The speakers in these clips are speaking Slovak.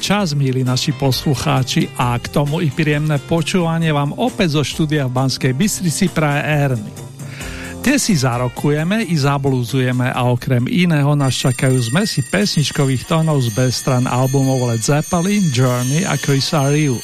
čas, milí naši poslucháči, a k tomu i príjemné počúvanie vám opäť zo štúdia v Banskej Bystrici praje Erny. Tie si zarokujeme i zablúzujeme a okrem iného nás čakajú zmesi pesničkových tónov z bez stran albumov Led Zeppelin, Journey a Chris Ariu.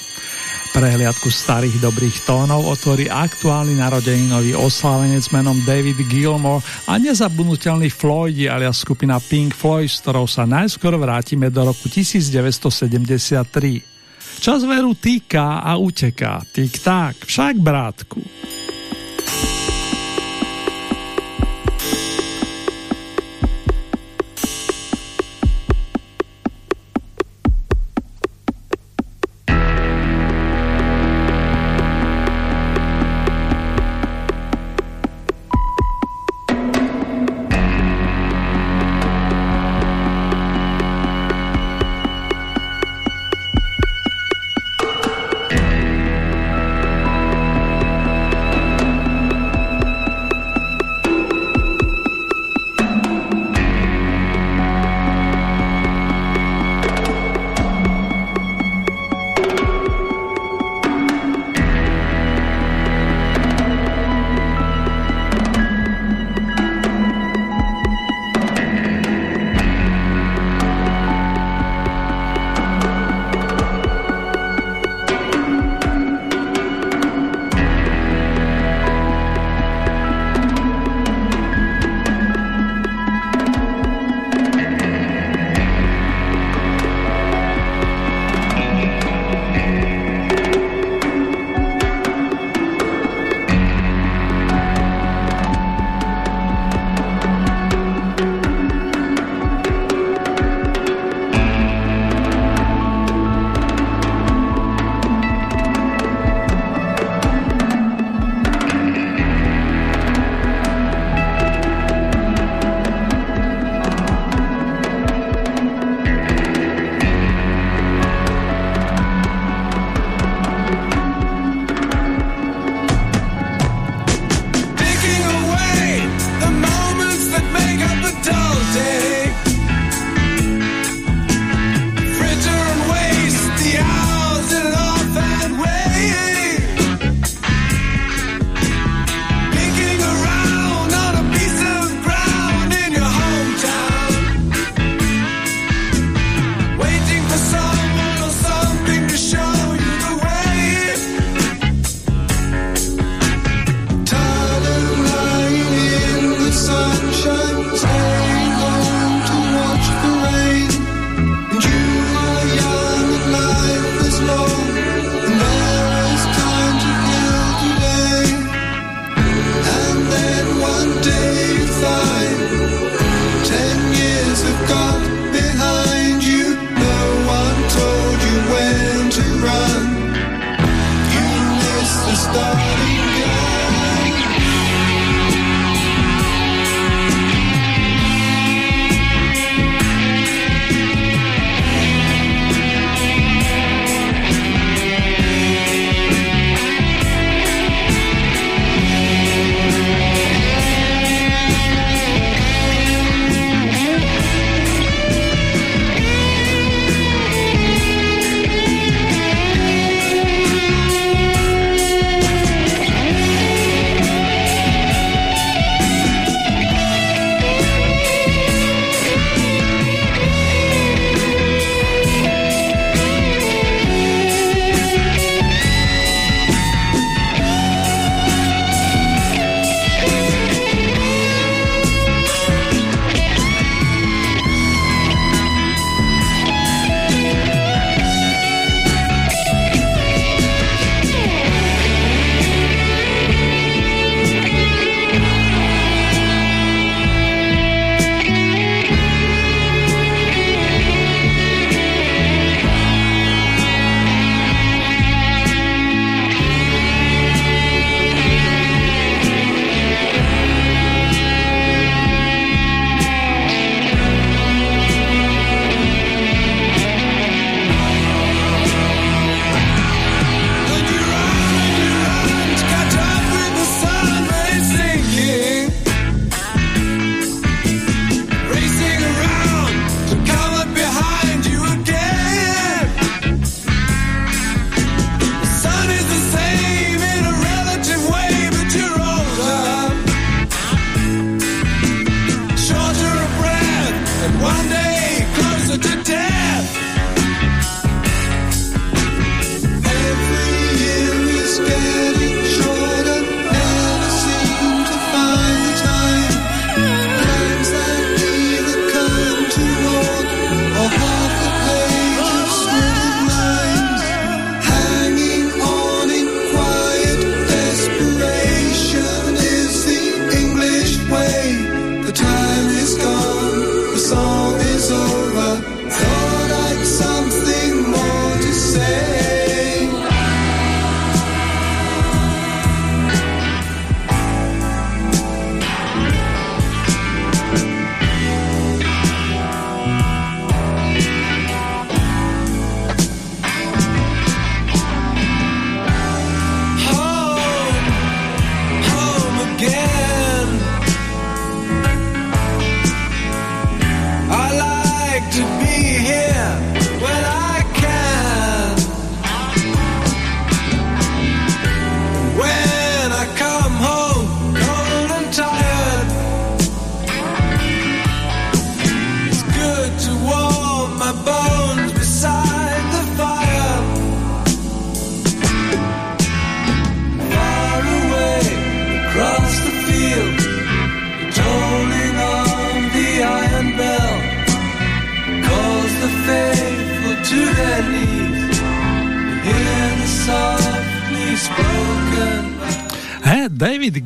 Prehliadku starých dobrých tónov otvorí aktuálny narodeninový oslávenec menom David Gilmore a nezabudnutelný Floyd alias skupina Pink Floyd, s ktorou sa najskôr vrátime do roku 1973. Čas veru týka a uteká. Tik tak, však brátku.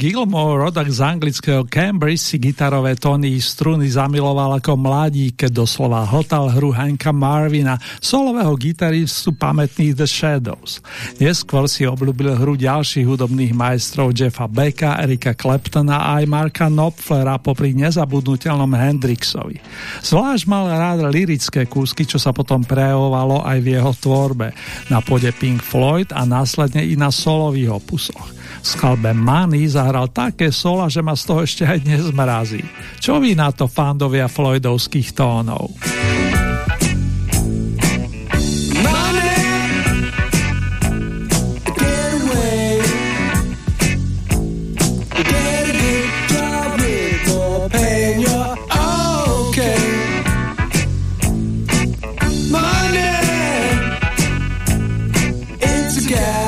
Gilmore, rodak z anglického Cambridge, si gitarové tóny struny zamiloval ako mladí, keď doslova hotal hru Hanka Marvina, solového gitaristu pamätných The Shadows. Neskôr si obľúbil hru ďalších hudobných majstrov Jeffa Becka, Erika Claptona a aj Marka Knopflera popri nezabudnutelnom Hendrixovi. Zvlášť mal rád lirické kúsky, čo sa potom prejavovalo aj v jeho tvorbe, na pôde Pink Floyd a následne i na solových opusoch skladbe Money zahral také sola, že ma z toho ešte aj dnes mrazí. Čo vy na to, fandovia floydovských tónov? Yeah.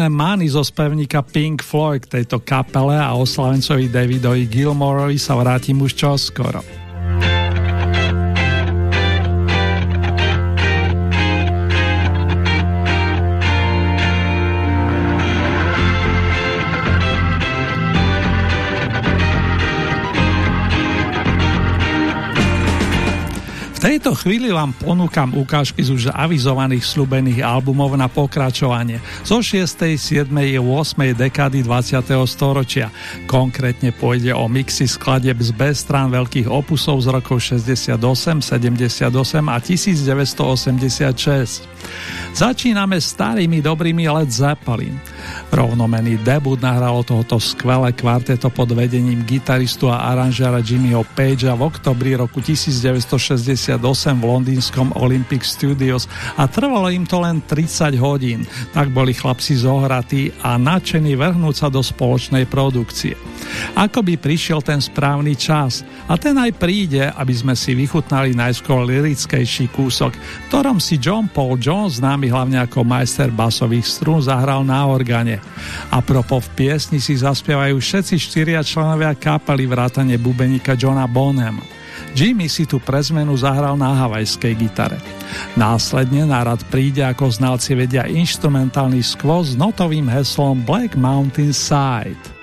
Pamätné mány zo spevníka Pink Floyd k tejto kapele a oslavencovi Davidovi Gilmorovi sa vrátim už čoskoro. Chvíli vám ponúkam ukážky z už avizovaných slúbených albumov na pokračovanie zo 6., 7. a 8. dekády 20. storočia. Konkrétne pôjde o mixy skladeb z B strán veľkých opusov z rokov 68, 78 a 1986. Začíname starými dobrými Led Zeppelin. Rovnomený debut nahralo tohoto skvelé kvarteto pod vedením gitaristu a aranžera Jimmyho Pagea v oktobri roku 1968 v londýnskom Olympic Studios a trvalo im to len 30 hodín. Tak boli chlapci zohratí a nadšení vrhnúť sa do spoločnej produkcie. Ako by prišiel ten správny čas a ten aj príde, aby sme si vychutnali najskôr lirickejší kúsok, ktorom si John Paul Jones, známy hlavne ako majster basových strún, zahral na organe. A propos v piesni si zaspievajú všetci štyria členovia kapely vrátane bubenika Johna Bonham. Jimmy si tu pre zmenu zahral na havajskej gitare. Následne na rad príde, ako znalci vedia, instrumentálny skvoz s notovým heslom Black Mountain Side.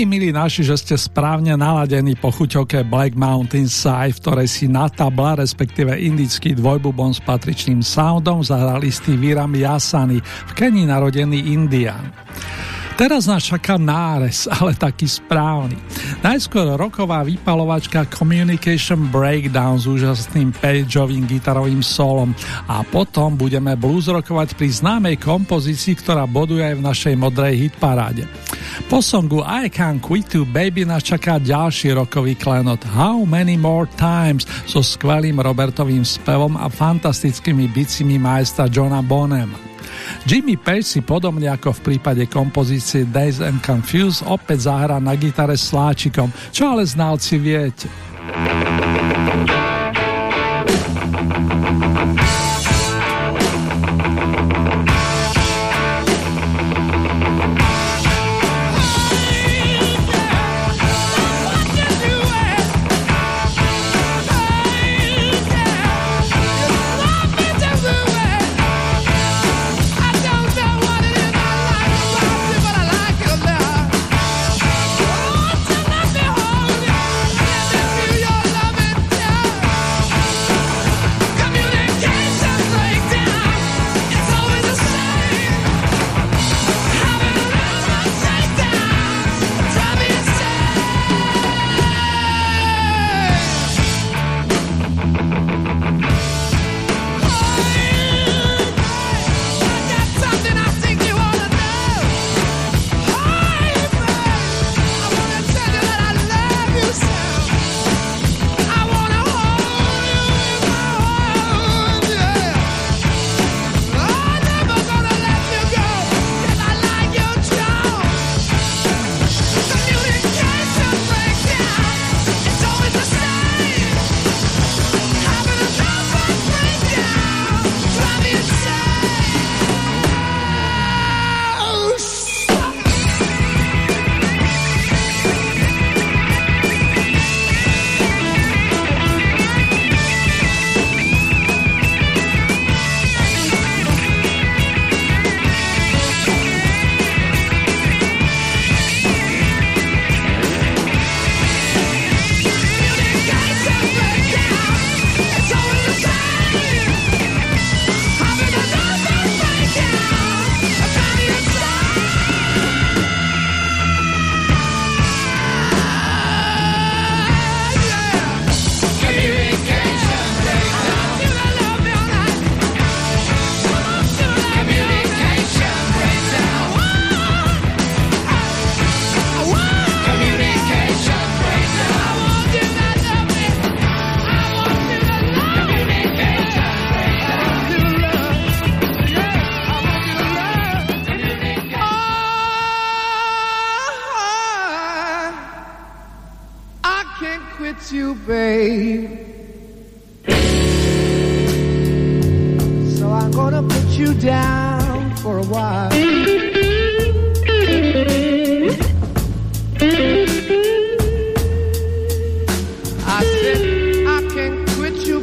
Verím, milí naši, že ste správne naladení po chuťovke Black Mountain Side, v ktorej si na tabla, respektíve indický dvojbubon s patričným soundom zahrali istý Viram Yasani, v Kenii narodený Indian. Teraz nás čaká nárez, ale taký správny. Najskôr roková vypalovačka Communication Breakdown s úžasným pageovým gitarovým solom a potom budeme blues rokovať pri známej kompozícii, ktorá boduje aj v našej modrej hitparáde. Po songu I Can't Quit You Baby nás čaká ďalší rokový klenot How Many More Times so skvelým Robertovým spevom a fantastickými bicimi majstra Johna Bonema. Jimmy Page si podobne ako v prípade kompozície Days and Confused opäť zahrá na gitare sláčikom, čo ale znalci viete.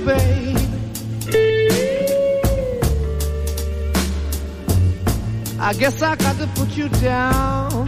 babe. I guess I got to put you down.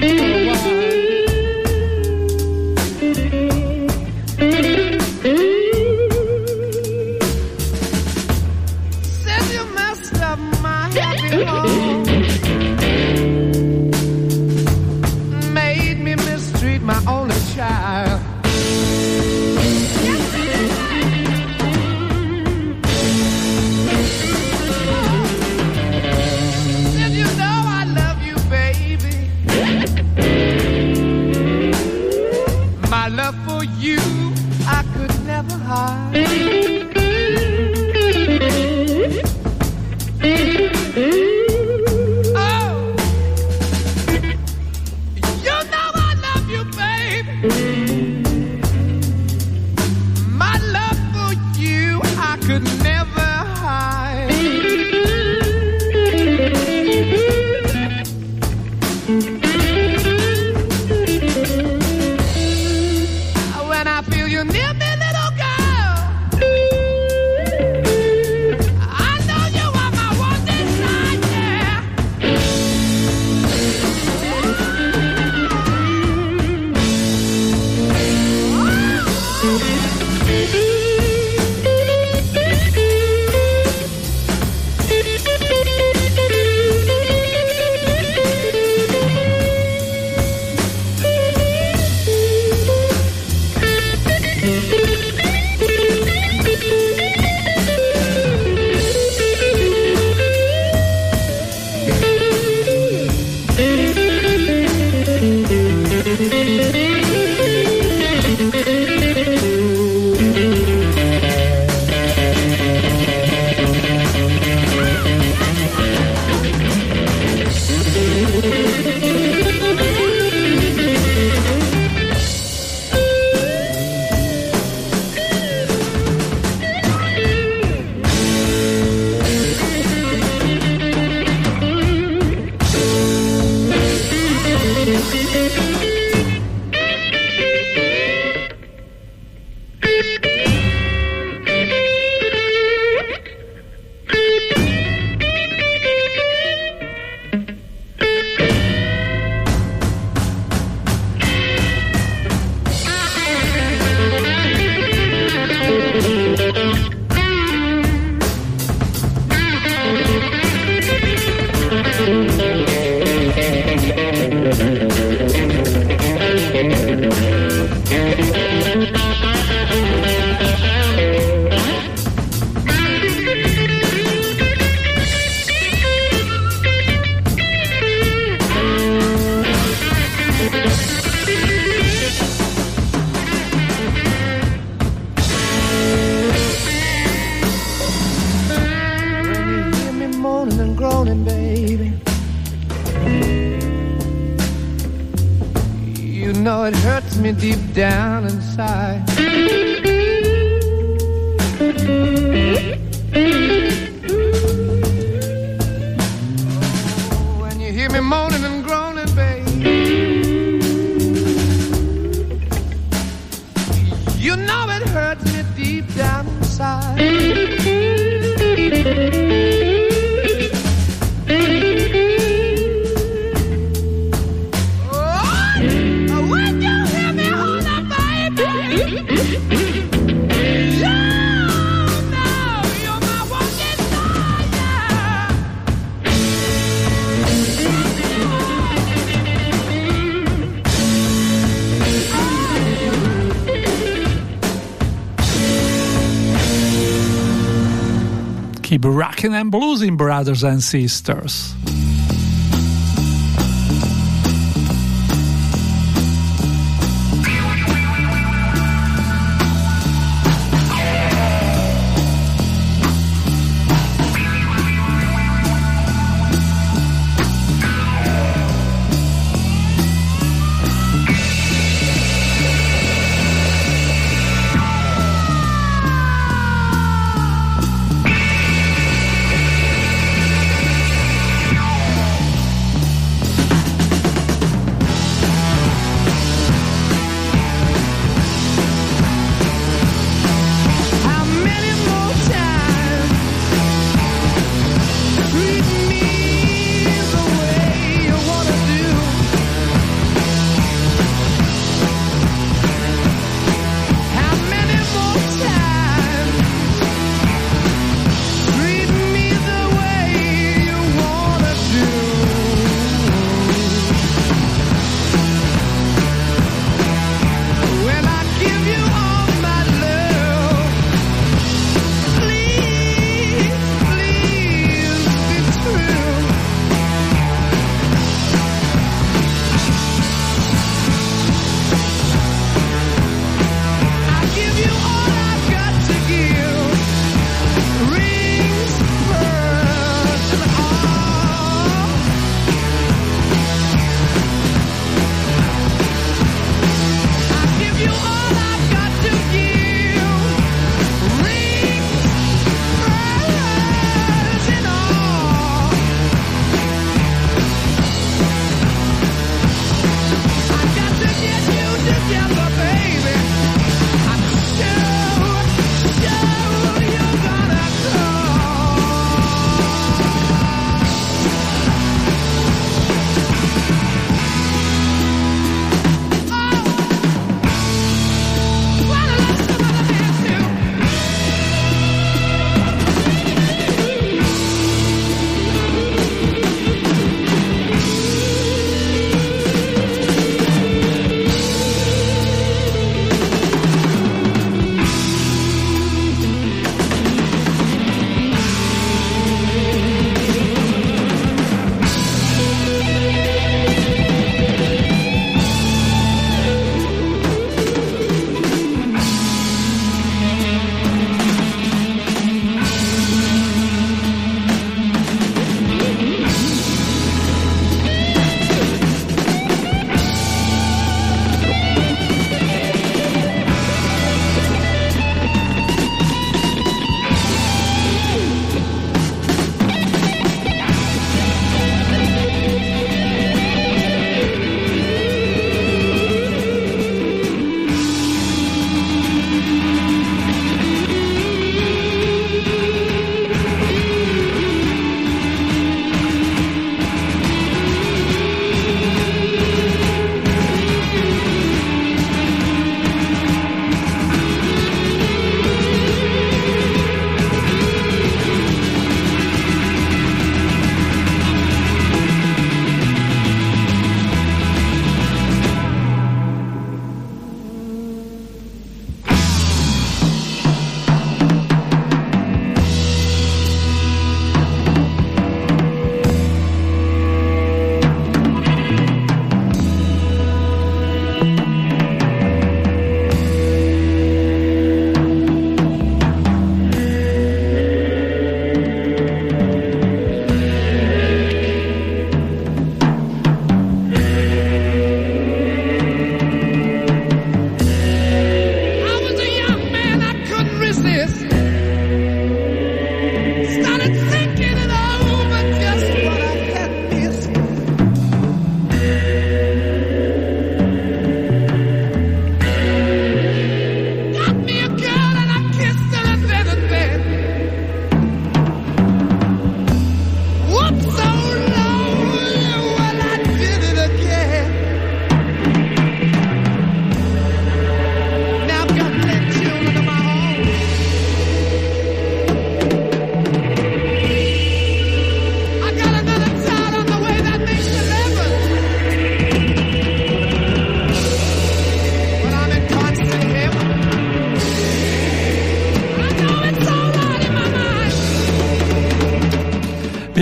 Blues in Brothers and Sisters.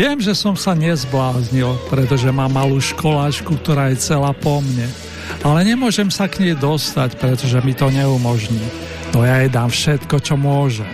Viem, že som sa nezbláznil, pretože mám malú školáčku, ktorá je celá po mne. Ale nemôžem sa k nej dostať, pretože mi to neumožní. No ja jej dám všetko, čo môžem.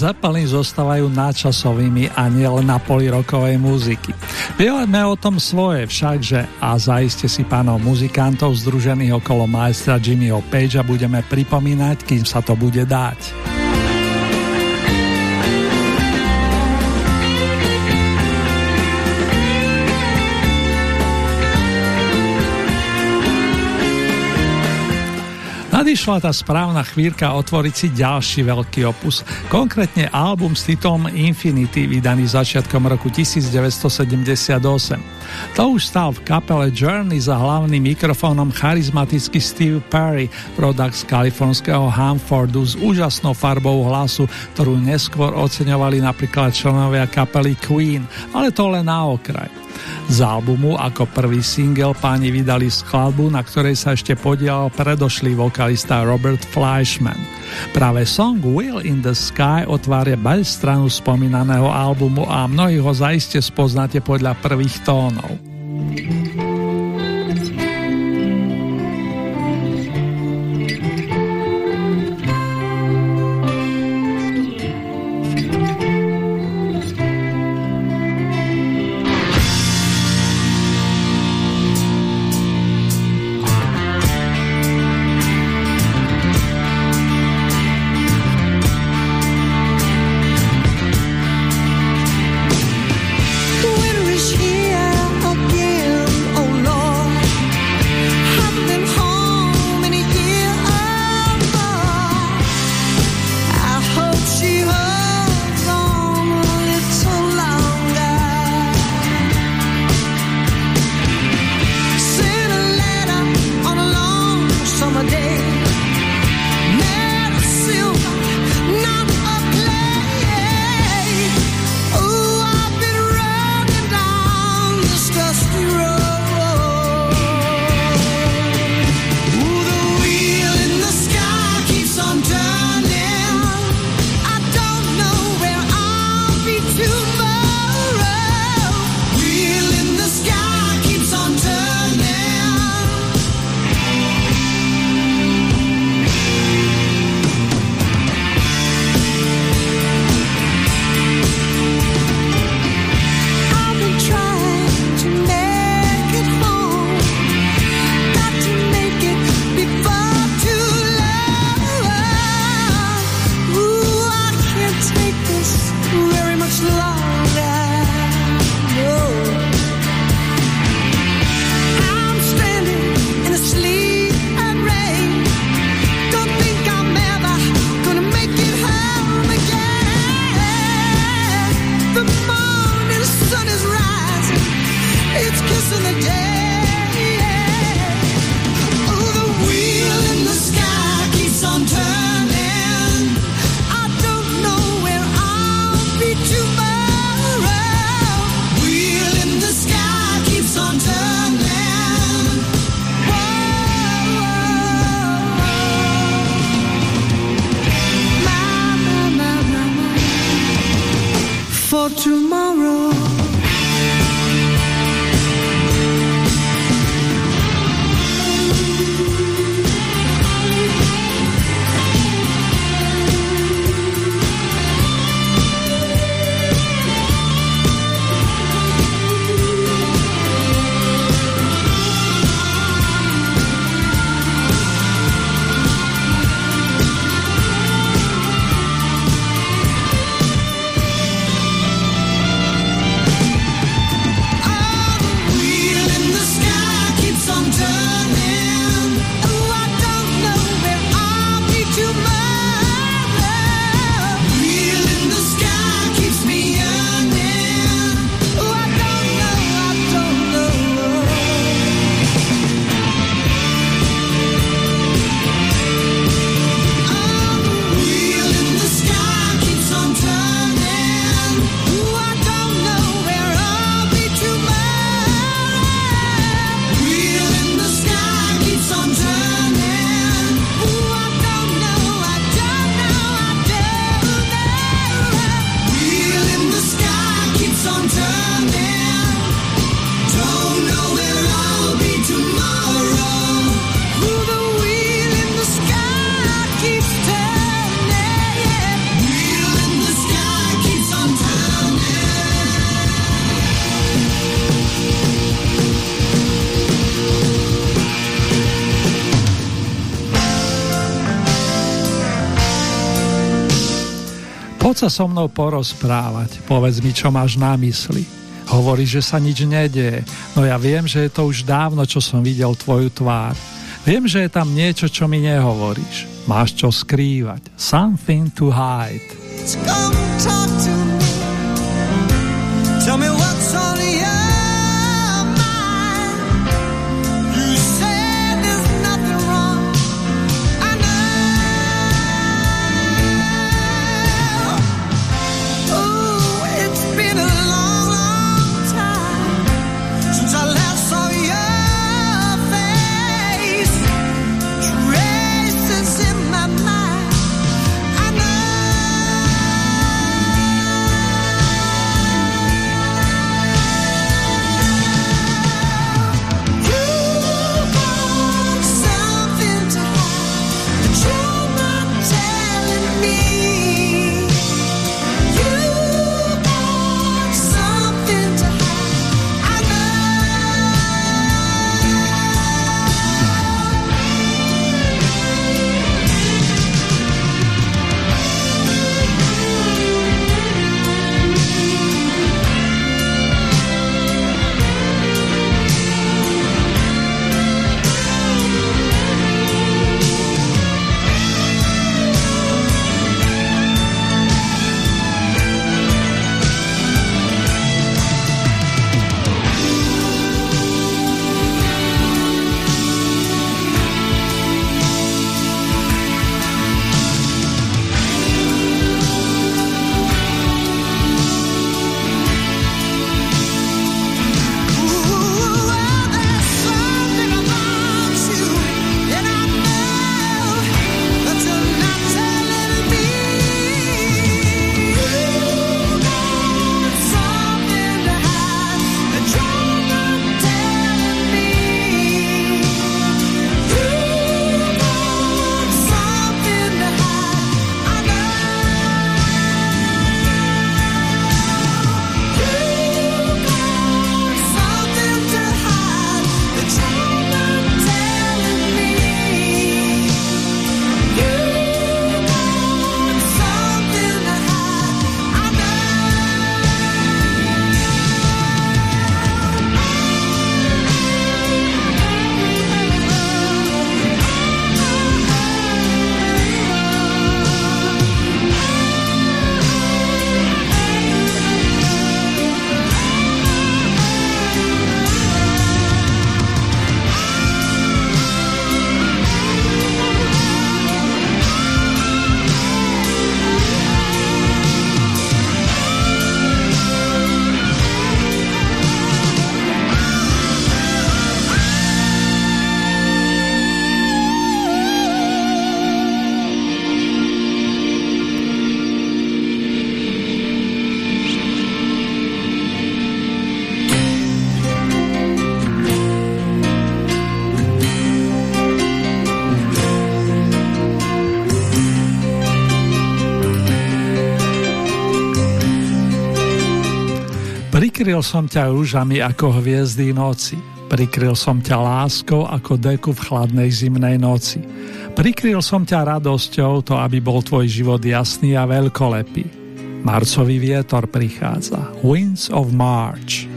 Zeppelin zostávajú nadčasovými a nielen na poli rokovej muziky. Vieme o tom svoje všakže a zaiste si pánov muzikantov združených okolo majstra Jimmyho Pagea budeme pripomínať, kým sa to bude dať. Nadišla tá správna chvíľka otvoriť si ďalší veľký opus, konkrétne album s titulom Infinity, vydaný začiatkom roku 1978. To už stal v kapele Journey za hlavným mikrofónom charizmatický Steve Perry, rodak z kalifornského Hanfordu s úžasnou farbou hlasu, ktorú neskôr oceňovali napríklad členovia kapely Queen, ale to len na okraj. Z albumu ako prvý single páni vydali skladbu, na ktorej sa ešte podielal predošlý vokalista Robert Fleischman. Práve song Will in the Sky otvária bez stranu spomínaného albumu a mnohí ho zaiste spoznáte podľa prvých tónov. So mnou porozprávať, povedz mi, čo máš na mysli. Hovorí, že sa nič nedieje, no ja viem, že je to už dávno, čo som videl tvoju tvár. Viem, že je tam niečo, čo mi nehovoríš. Máš čo skrývať. Something to hide. Tell me what's on Prikryl som ťa rúžami ako hviezdy noci. Prikryl som ťa láskou ako deku v chladnej zimnej noci. Prikryl som ťa radosťou, to aby bol tvoj život jasný a veľkolepý. Marcový vietor prichádza. Winds of March.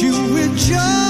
you would just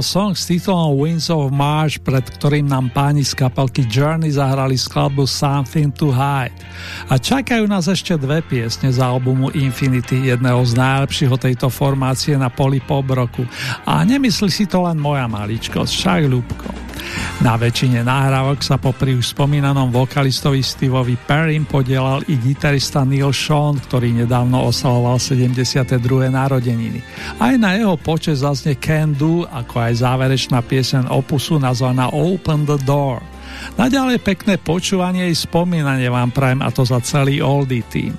Doznel song s titulom Winds of March, pred ktorým nám páni z kapelky Journey zahrali skladbu Something to Hide. A čakajú nás ešte dve piesne z albumu Infinity, jedného z najlepších tejto formácie na poli pop roku. A nemyslí si to len moja maličkosť, však ľúbko. Na väčšine nahrávok sa popri už spomínanom vokalistovi Steveovi Perrym podielal i gitarista Neil Sean, ktorý nedávno oslavoval 72. narodeniny. Aj na jeho počet zazne Can Do, ako aj záverečná piesen opusu nazvaná Open the Door. Naďalej pekné počúvanie i spomínanie vám prajem a to za celý Oldie team.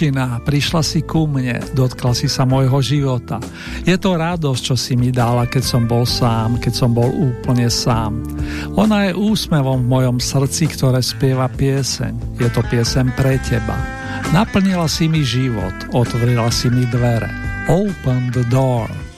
Dievčina, prišla si ku mne, dotkla si sa môjho života. Je to radosť, čo si mi dala, keď som bol sám, keď som bol úplne sám. Ona je úsmevom v mojom srdci, ktoré spieva pieseň. Je to pieseň pre teba. Naplnila si mi život, otvorila si mi dvere. Open the door.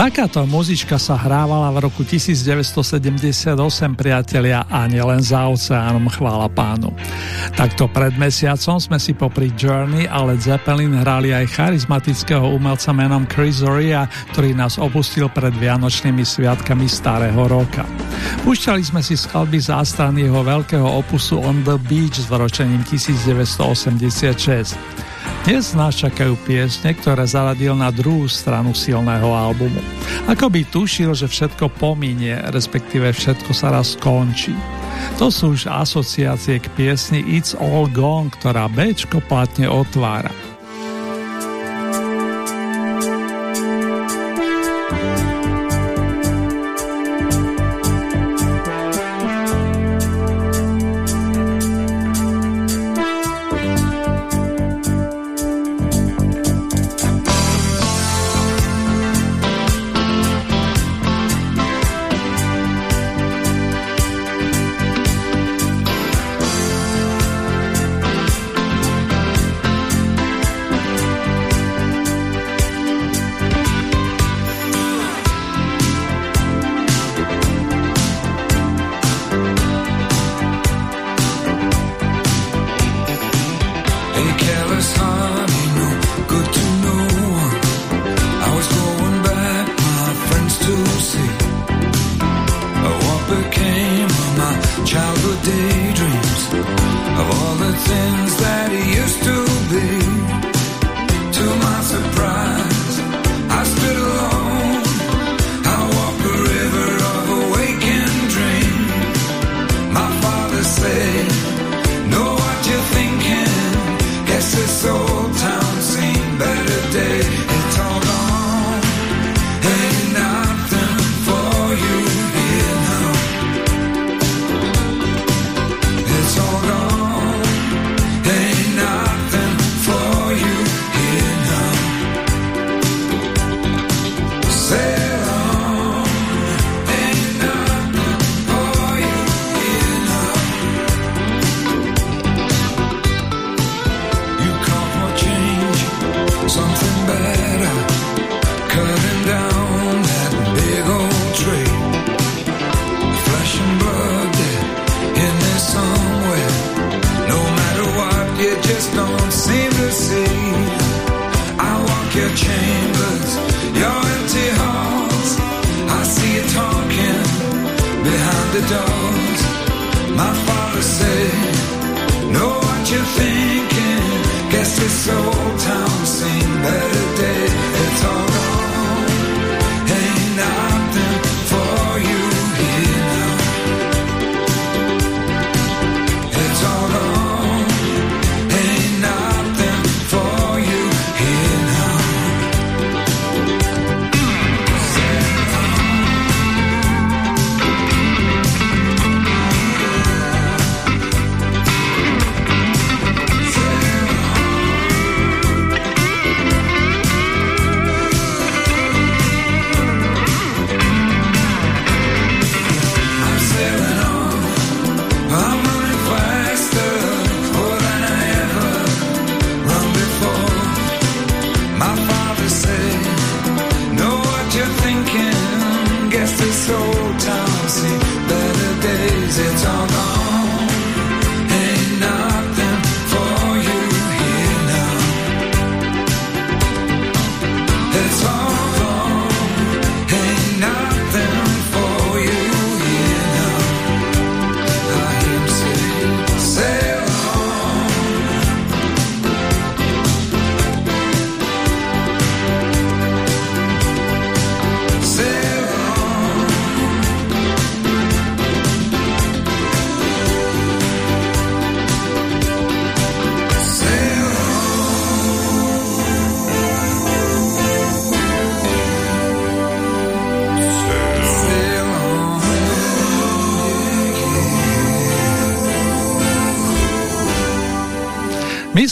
Takáto muzička sa hrávala v roku 1978 priatelia a nielen za oceánom chvála pánu. Takto pred mesiacom sme si popri Journey a Led Zeppelin hrali aj charizmatického umelca menom Chris Zoria, ktorý nás opustil pred Vianočnými sviatkami Starého roka. Púšťali sme si skladby zástran jeho veľkého opusu On the Beach s ročením 1986. Dnes nás čakajú piesne, ktoré zaradil na druhú stranu silného albumu. Ako by tušil, že všetko pominie, respektíve všetko sa raz skončí. To sú už asociácie k piesni It's All Gone, ktorá Bčko platne otvára.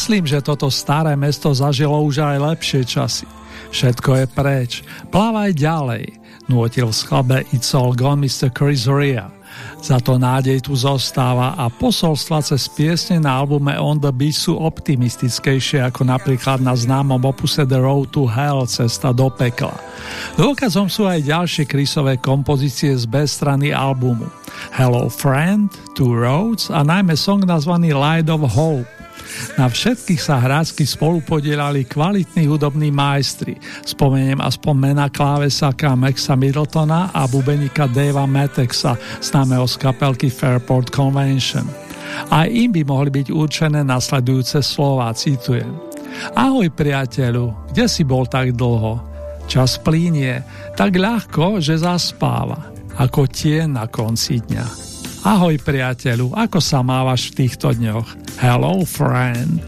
Myslím, že toto staré mesto zažilo už aj lepšie časy. Všetko je preč. Plávaj ďalej, nútil v schlabe It's All Gone Mr. Chris Ria. Za to nádej tu zostáva a posolstva cez piesne na albume On the Beach sú optimistickejšie ako napríklad na známom opuse The Road to Hell Cesta do pekla. Dôkazom sú aj ďalšie Chrisové kompozície z B strany albumu Hello Friend, Two Roads a najmä song nazvaný Light of Hope. Na všetkých sa hrácky spolu podielali kvalitní hudobní majstri. Spomeniem aspoň mena klávesaka Maxa Middletona a bubenika Davea Matexa, známeho z kapelky Fairport Convention. Aj im by mohli byť určené nasledujúce slova, citujem. Ahoj priateľu, kde si bol tak dlho? Čas plínie, tak ľahko, že zaspáva, ako tie na konci dňa. Ahoj priateľu, ako sa mávaš v týchto dňoch? Hello friend.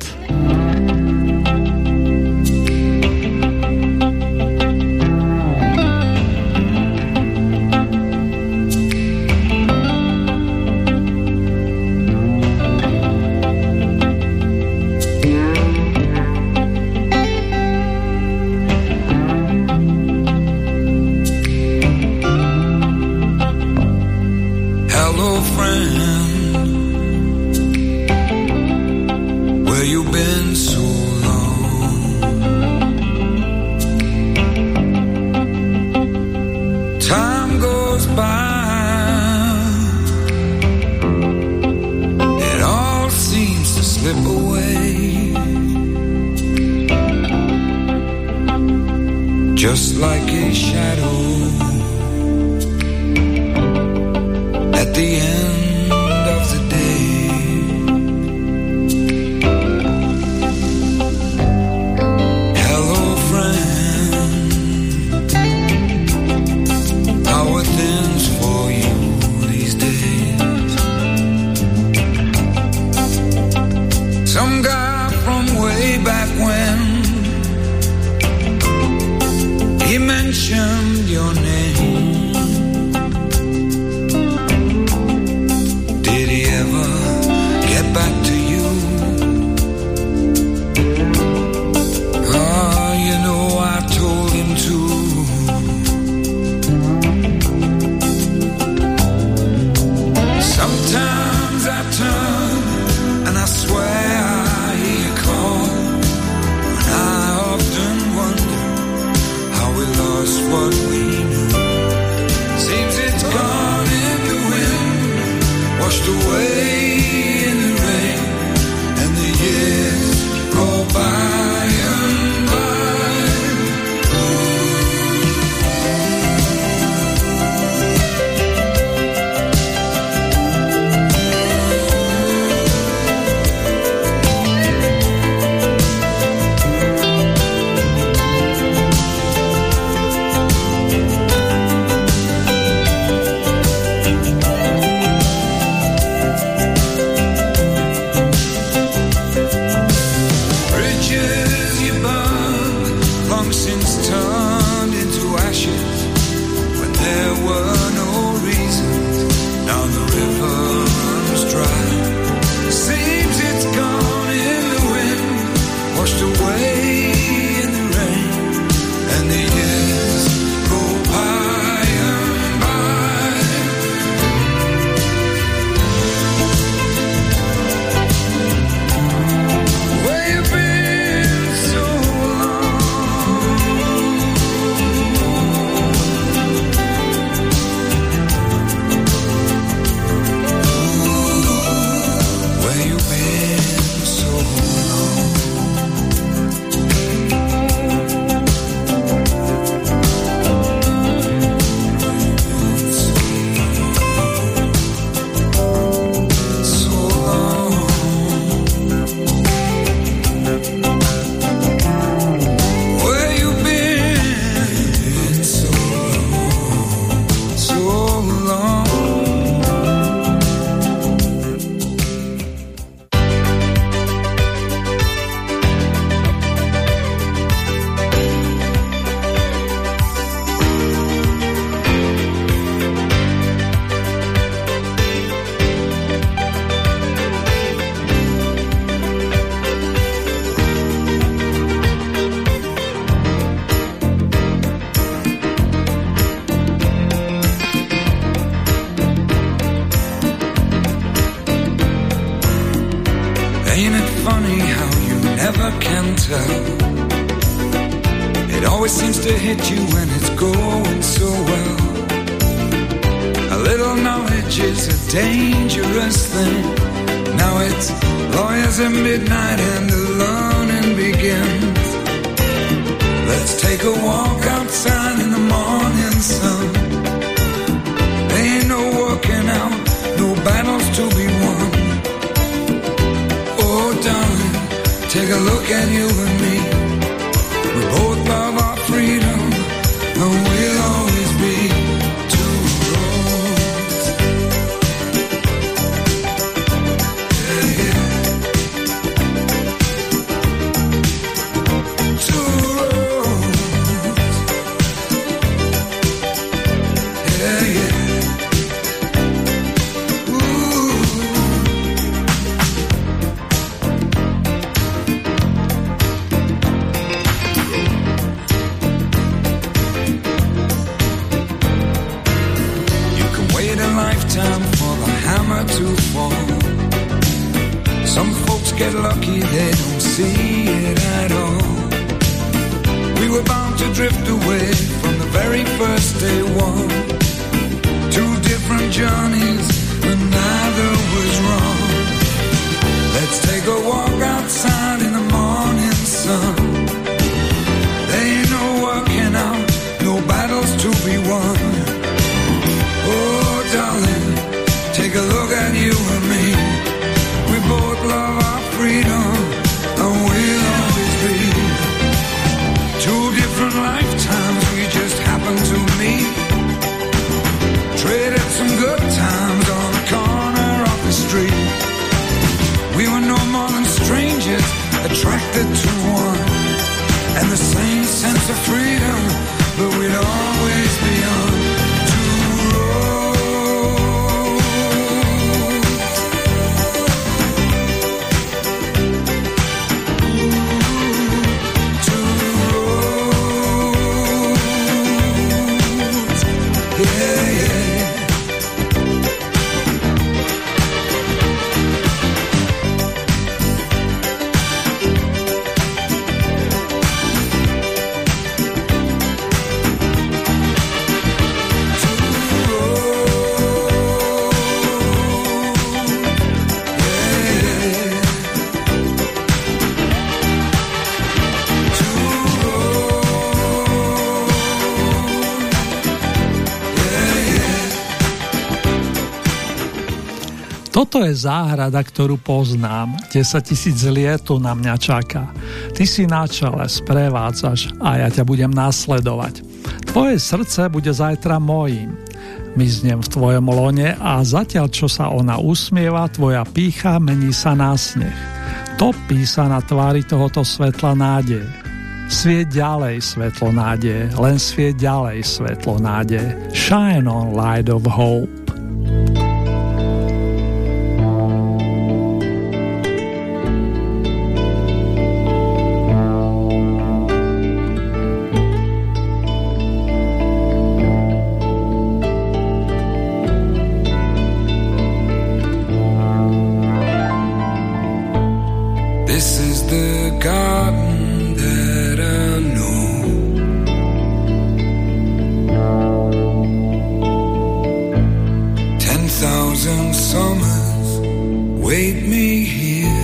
get lucky, they don't see it at all. We were bound to drift away from the very first day one. Two different journeys Toto je záhrada, ktorú poznám. 10 tisíc lietu na mňa čaká. Ty si na čele, sprevádzaš a ja ťa budem nasledovať. Tvoje srdce bude zajtra mojím. Miznem v tvojom lone a zatiaľ, čo sa ona usmieva, tvoja pícha mení sa na sneh. Topí sa na tvári tohoto svetla nádej. Svieť ďalej svetlo nádej, len svieť ďalej svetlo nádej, Shine on light of hope. thousand summers wait me here.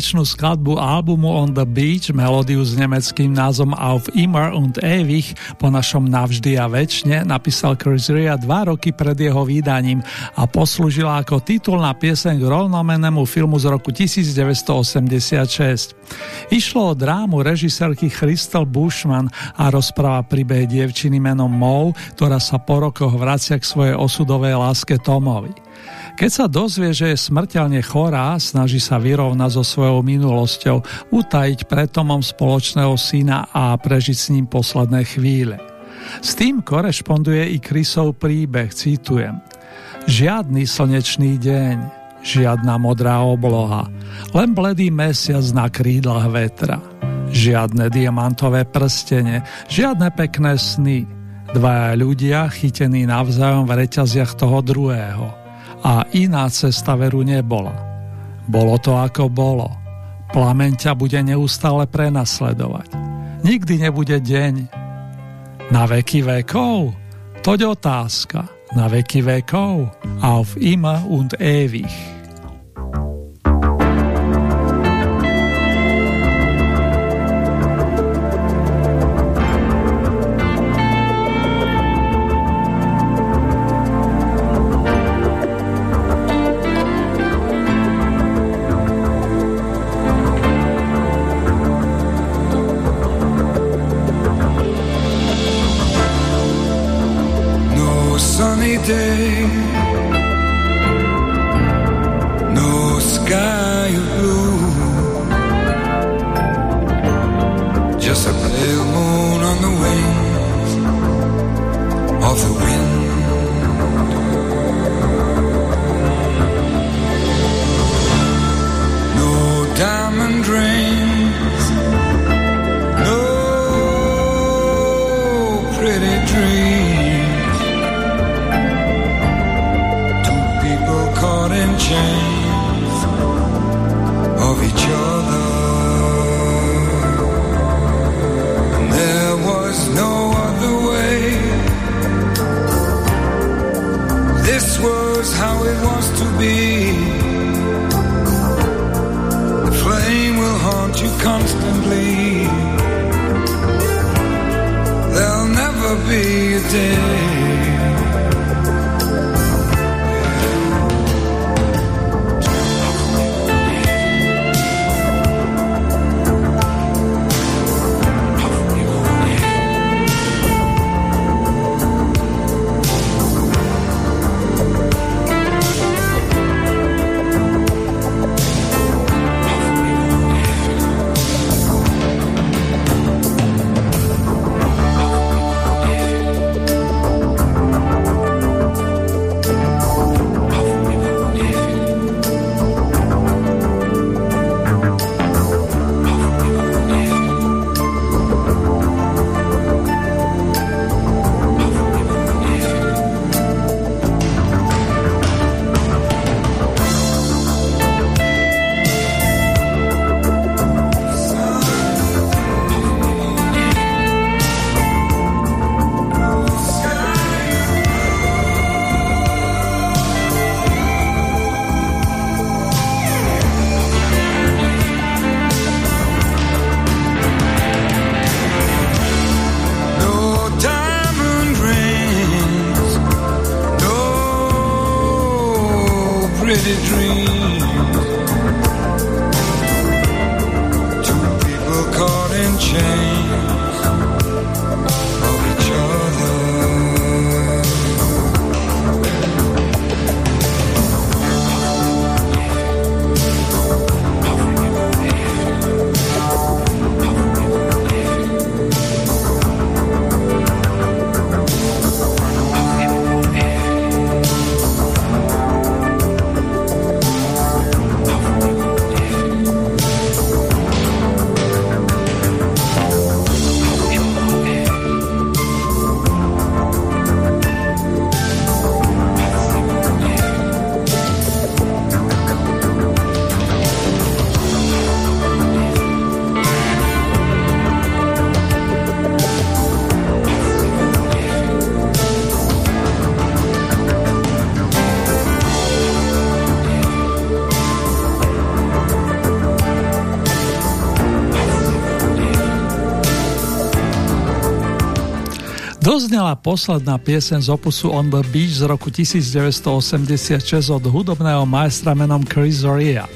Záverečnú skladbu albumu On the Beach, melódiu s nemeckým názvom Auf immer und ewig, po našom navždy a väčšine, napísal Chris Rea dva roky pred jeho vydaním a poslúžila ako titulná pieseň k rovnomenému filmu z roku 1986. Išlo o drámu režisérky Crystal Bushman a rozpráva príbeh dievčiny menom Mou, ktorá sa po rokoch vracia k svojej osudovej láske Tomovi. Keď sa dozvie, že je smrteľne chorá, snaží sa vyrovnať so svojou minulosťou, utajiť pred Tomom spoločného syna a prežiť s ním posledné chvíle. S tým korešponduje i Chrisov príbeh, citujem. Žiadny slnečný deň, žiadna modrá obloha, len bledý mesiac na krídlach vetra. Žiadne diamantové prstenie, žiadne pekné sny. Dvaja ľudia chytení navzájom v reťaziach toho druhého a iná cesta veru nebola. Bolo to ako bolo. Plameň ťa bude neustále prenasledovať. Nikdy nebude deň. Na veky vekov? Toť otázka. Na veky vekov? Auf immer und ewig. Doznela posledná piesen z opusu On the Beach z roku 1986 od hudobného majstra menom Chris Ria.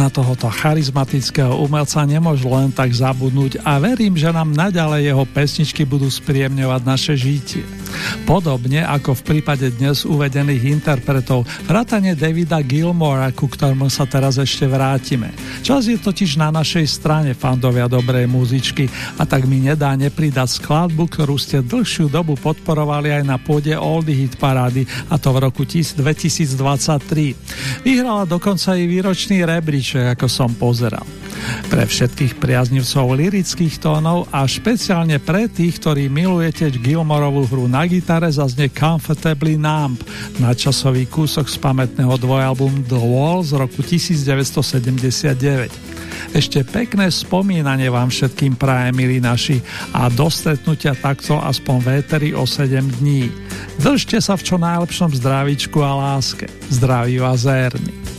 Na tohoto charizmatického umelca nemôžu len tak zabudnúť a verím, že nám naďalej jeho pesničky budú spriemňovať naše žitie. Podobne ako v prípade dnes uvedených interpretov, vrátane Davida Gilmora, ku ktorému sa teraz ešte vrátime. Čas je totiž na našej strane, fandovia dobrej muzičky, a tak mi nedá nepridať skladbu, ktorú ste dlhšiu dobu podporovali aj na pôde Oldie Hit Parády, a to v roku 2023. Vyhrala dokonca i výročný rebríček, ako som pozeral. Pre všetkých priaznivcov lirických tónov a špeciálne pre tých, ktorí milujete Gilmorovú hru na gitare, zaznie Comfortably Numb, nadčasový kúsok z pamätného dvojalbum The Wall z roku 1979. Ešte pekné spomínanie vám všetkým praje, milí naši, a do stretnutia takto aspoň véteri o 7 dní. Držte sa v čo najlepšom zdravíčku a láske. Zdraví vás Ernie.